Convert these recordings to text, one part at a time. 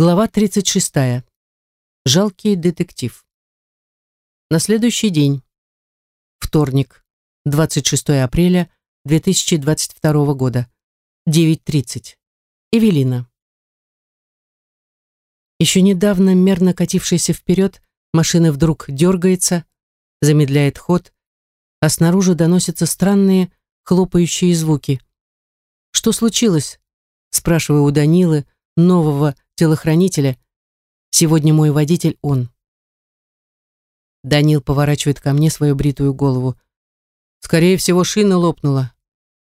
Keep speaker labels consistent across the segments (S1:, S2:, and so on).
S1: Глава 36. Жалкий детектив. На следующий день. Вторник, 26 апреля 2022 года. 9.30. Эвелина. Еще недавно мерно катившаяся вперед, машина вдруг дергается, замедляет ход, а снаружи доносятся странные хлопающие звуки. «Что случилось?» спрашиваю у Данилы, нового телохранителя. Сегодня мой водитель он. Данил поворачивает ко мне свою бритую голову. Скорее всего, шина лопнула.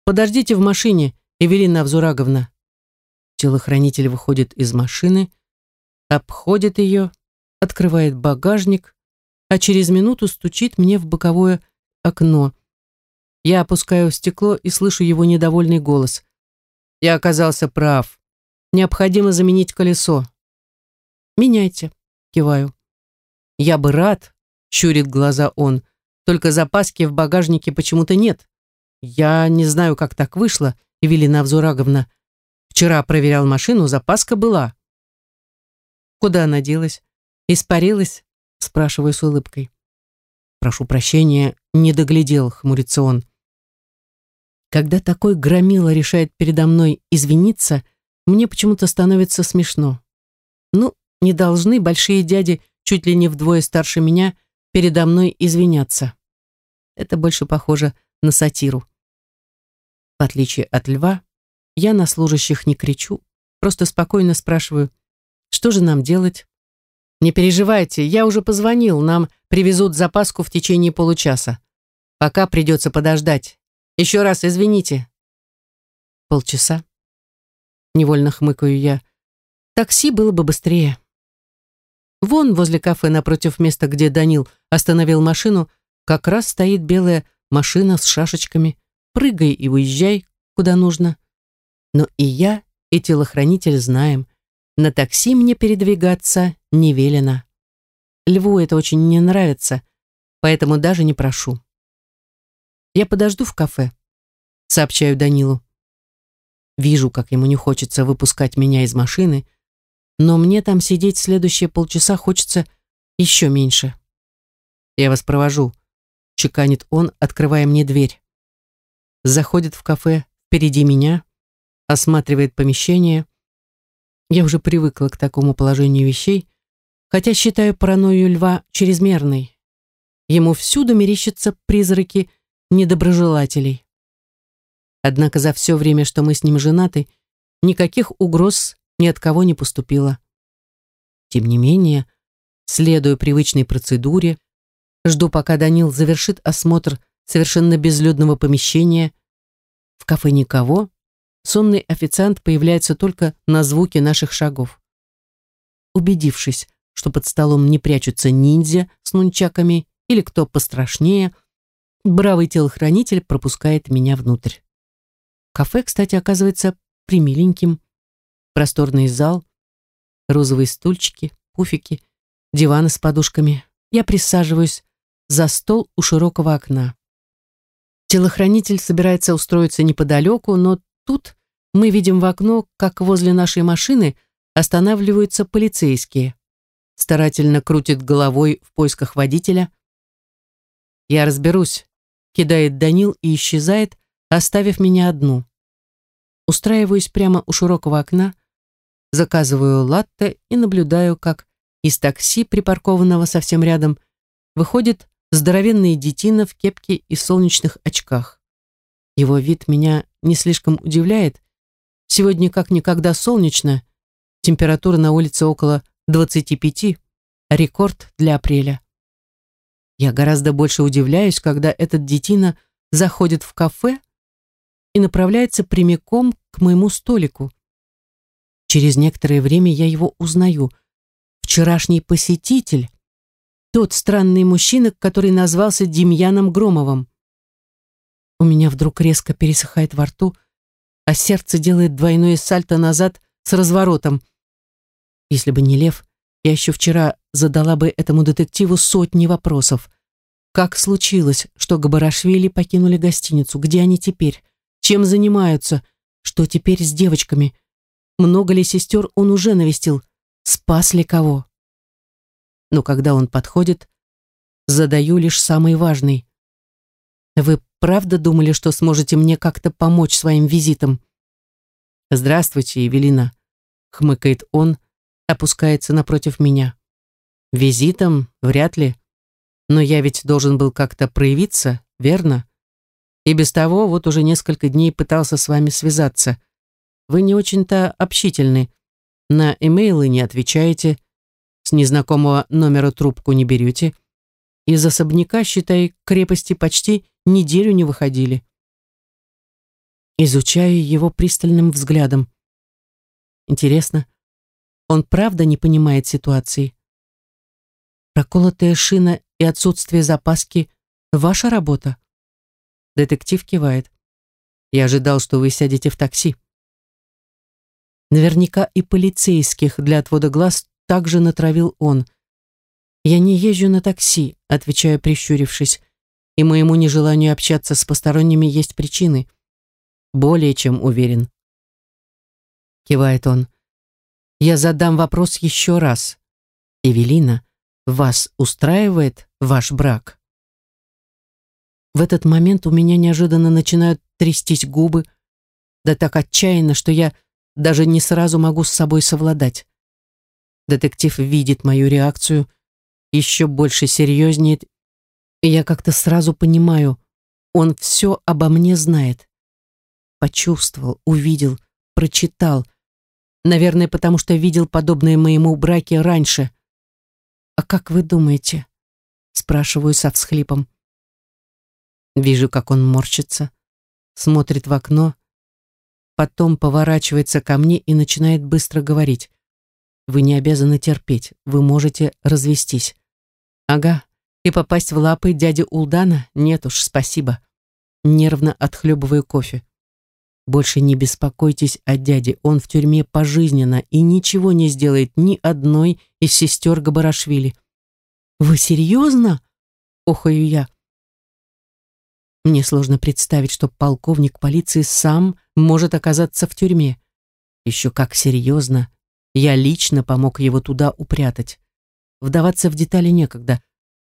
S1: Подождите в машине, Эвелина Авзураговна. Телохранитель выходит из машины, обходит ее, открывает багажник, а через минуту стучит мне в боковое окно. Я опускаю стекло и слышу его недовольный голос. Я оказался прав. Необходимо заменить колесо. Меняйте, киваю. Я бы рад, щурит глаза он, только запаски в багажнике почему-то нет. Я не знаю, как так вышло, Евелина Авзураговна. Вчера проверял машину, запаска была. Куда она делась? Испарилась? Спрашиваю с улыбкой. Прошу прощения, не доглядел, хмурится он. Когда такой громила решает передо мной извиниться, мне почему-то становится смешно. Ну, не должны большие дяди, чуть ли не вдвое старше меня, передо мной извиняться. Это больше похоже на сатиру. В отличие от льва, я на служащих не кричу, просто спокойно спрашиваю, что же нам делать? Не переживайте, я уже позвонил, нам привезут запаску в течение получаса. Пока придется подождать. Еще раз извините. Полчаса. Невольно хмыкаю я. Такси было бы быстрее. Вон возле кафе напротив места, где Данил остановил машину, как раз стоит белая машина с шашечками. Прыгай и уезжай, куда нужно. Но и я, и телохранитель знаем, на такси мне передвигаться не велено. Льву это очень не нравится, поэтому даже не прошу. Я подожду в кафе, сообщаю Данилу. Вижу, как ему не хочется выпускать меня из машины, но мне там сидеть следующие полчаса хочется еще меньше. Я вас провожу, чеканит он, открывая мне дверь. Заходит в кафе впереди меня, осматривает помещение. Я уже привыкла к такому положению вещей, хотя считаю паранойю льва чрезмерной. Ему всюду мерещатся призраки недоброжелателей. Однако за все время, что мы с ним женаты, никаких угроз ни от кого не поступило. Тем не менее, следуя привычной процедуре, жду, пока Данил завершит осмотр совершенно безлюдного помещения. В кафе никого, сонный официант появляется только на звуки наших шагов. Убедившись, что под столом не прячутся ниндзя с нунчаками или кто пострашнее, бравый телохранитель пропускает меня внутрь. Кафе, кстати, оказывается примиленьким. Просторный зал, розовые стульчики, пуфики, диваны с подушками. Я присаживаюсь за стол у широкого окна. Телохранитель собирается устроиться неподалеку, но тут мы видим в окно, как возле нашей машины останавливаются полицейские. Старательно крутит головой в поисках водителя. «Я разберусь», — кидает Данил и исчезает, оставив меня одну. Устраиваюсь прямо у широкого окна, заказываю латте и наблюдаю, как из такси, припаркованного совсем рядом, выходит здоровенный детина в кепке и солнечных очках. Его вид меня не слишком удивляет. Сегодня как никогда солнечно, температура на улице около 25, рекорд для апреля. Я гораздо больше удивляюсь, когда этот детина заходит в кафе, и направляется прямиком к моему столику. Через некоторое время я его узнаю. Вчерашний посетитель, тот странный мужчина, который назвался Демьяном Громовым. У меня вдруг резко пересыхает во рту, а сердце делает двойное сальто назад с разворотом. Если бы не Лев, я еще вчера задала бы этому детективу сотни вопросов. Как случилось, что Габарашвили покинули гостиницу? Где они теперь? Чем занимаются? Что теперь с девочками? Много ли сестер он уже навестил? спас ли кого. Но когда он подходит, задаю лишь самый важный. Вы правда думали, что сможете мне как-то помочь своим визитом? Здравствуйте, Евелина, хмыкает он, опускается напротив меня. Визитом вряд ли. Но я ведь должен был как-то проявиться, верно? И без того вот уже несколько дней пытался с вами связаться. Вы не очень-то общительны. На имейлы не отвечаете, с незнакомого номера трубку не берете. Из особняка, считай, крепости почти неделю не выходили. Изучаю его пристальным взглядом. Интересно, он правда не понимает ситуации? Проколотая шина и отсутствие запаски — ваша работа? Детектив кивает. Я ожидал, что вы сядете в такси. Наверняка и полицейских для отвода глаз также натравил он. Я не езжу на такси, отвечаю, прищурившись, и моему нежеланию общаться с посторонними есть причины. Более чем уверен. Кивает он. Я задам вопрос еще раз. Эвелина, вас устраивает ваш брак? В этот момент у меня неожиданно начинают трястись губы, да так отчаянно, что я даже не сразу могу с собой совладать. Детектив видит мою реакцию, еще больше серьезнеет, и я как-то сразу понимаю, он все обо мне знает. Почувствовал, увидел, прочитал. Наверное, потому что видел подобные моему браке раньше. «А как вы думаете?» Спрашиваю со всхлипом. Вижу, как он морщится, смотрит в окно, потом поворачивается ко мне и начинает быстро говорить. «Вы не обязаны терпеть, вы можете развестись». «Ага, и попасть в лапы дяди Улдана? Нет уж, спасибо». Нервно отхлебываю кофе. «Больше не беспокойтесь о дяде, он в тюрьме пожизненно и ничего не сделает ни одной из сестер Габарашвили». «Вы серьезно?» — охаю я. Мне сложно представить, что полковник полиции сам может оказаться в тюрьме. Еще как серьезно. Я лично помог его туда упрятать. Вдаваться в детали некогда.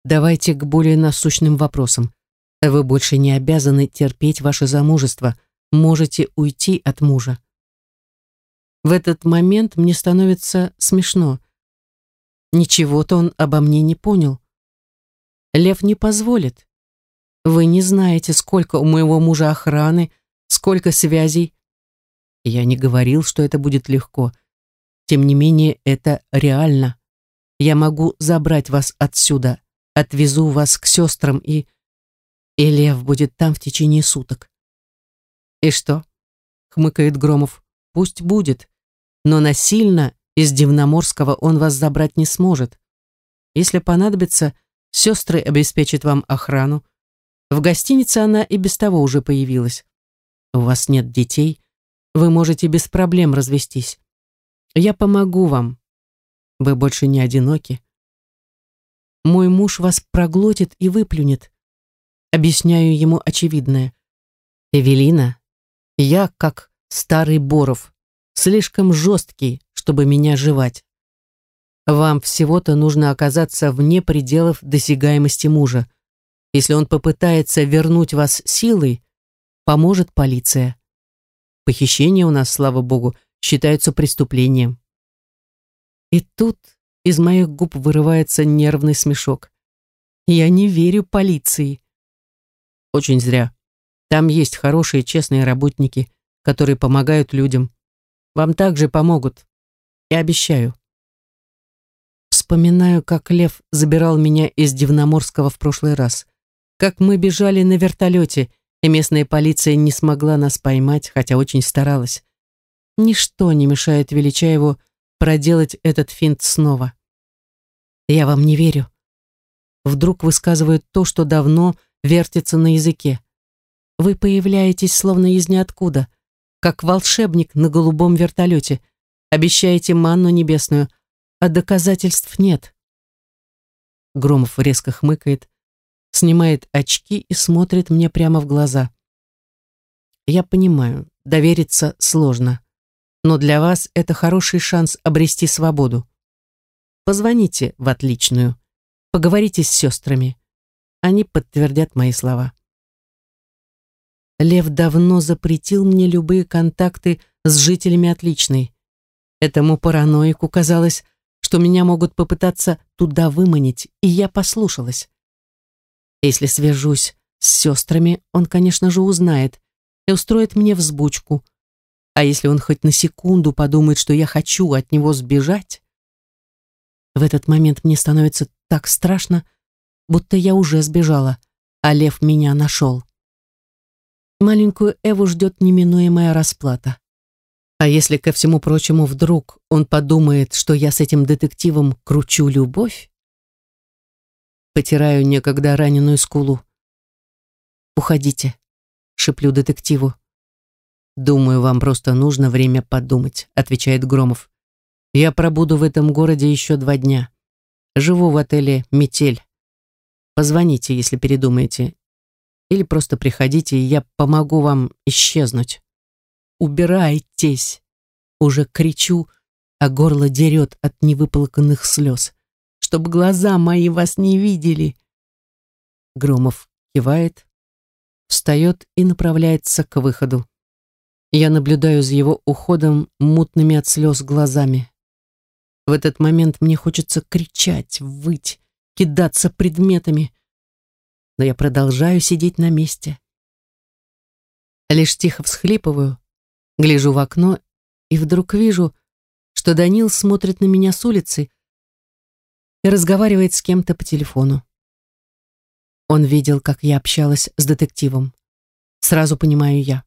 S1: Давайте к более насущным вопросам. Вы больше не обязаны терпеть ваше замужество. Можете уйти от мужа. В этот момент мне становится смешно. Ничего-то он обо мне не понял. Лев не позволит. Вы не знаете, сколько у моего мужа охраны, сколько связей. Я не говорил, что это будет легко. Тем не менее, это реально. Я могу забрать вас отсюда, отвезу вас к сестрам и... И Лев будет там в течение суток. И что? Хмыкает Громов. Пусть будет. Но насильно из Дивноморского он вас забрать не сможет. Если понадобится, сестры обеспечат вам охрану, в гостинице она и без того уже появилась. У вас нет детей, вы можете без проблем развестись. Я помогу вам. Вы больше не одиноки. Мой муж вас проглотит и выплюнет. Объясняю ему очевидное. Эвелина, я как старый Боров, слишком жесткий, чтобы меня жевать. Вам всего-то нужно оказаться вне пределов досягаемости мужа. Если он попытается вернуть вас силой, поможет полиция. Похищение у нас, слава богу, считается преступлением. И тут из моих губ вырывается нервный смешок. Я не верю полиции. Очень зря. Там есть хорошие, честные работники, которые помогают людям. Вам также помогут. Я обещаю. Вспоминаю, как Лев забирал меня из Дивноморского в прошлый раз как мы бежали на вертолете, и местная полиция не смогла нас поймать, хотя очень старалась. Ничто не мешает Величаеву проделать этот финт снова. Я вам не верю. Вдруг высказывают то, что давно вертится на языке. Вы появляетесь словно из ниоткуда, как волшебник на голубом вертолете, обещаете манну небесную, а доказательств нет. Громов резко хмыкает, снимает очки и смотрит мне прямо в глаза. Я понимаю, довериться сложно, но для вас это хороший шанс обрести свободу. позвоните в отличную, поговорите с сестрами. Они подтвердят мои слова. Лев давно запретил мне любые контакты с жителями отличной. Этому параноику казалось, что меня могут попытаться туда выманить, и я послушалась. Если свяжусь с сестрами, он, конечно же, узнает и устроит мне взбучку. А если он хоть на секунду подумает, что я хочу от него сбежать... В этот момент мне становится так страшно, будто я уже сбежала, а лев меня нашел. Маленькую Эву ждет неминуемая расплата. А если ко всему прочему вдруг он подумает, что я с этим детективом кручу любовь? Потираю некогда раненую скулу. «Уходите», — шеплю детективу. «Думаю, вам просто нужно время подумать», — отвечает Громов. «Я пробуду в этом городе еще два дня. Живу в отеле «Метель». Позвоните, если передумаете. Или просто приходите, и я помогу вам исчезнуть» убирайтесь!» Уже кричу, а горло дерет от невыплаканных слез. «Чтоб глаза мои вас не видели!» Громов кивает, встает и направляется к выходу. Я наблюдаю за его уходом мутными от слез глазами. В этот момент мне хочется кричать, выть, кидаться предметами, но я продолжаю сидеть на месте. Лишь тихо всхлипываю, Гляжу в окно и вдруг вижу, что Данил смотрит на меня с улицы и разговаривает с кем-то по телефону. Он видел, как я общалась с детективом. Сразу понимаю я.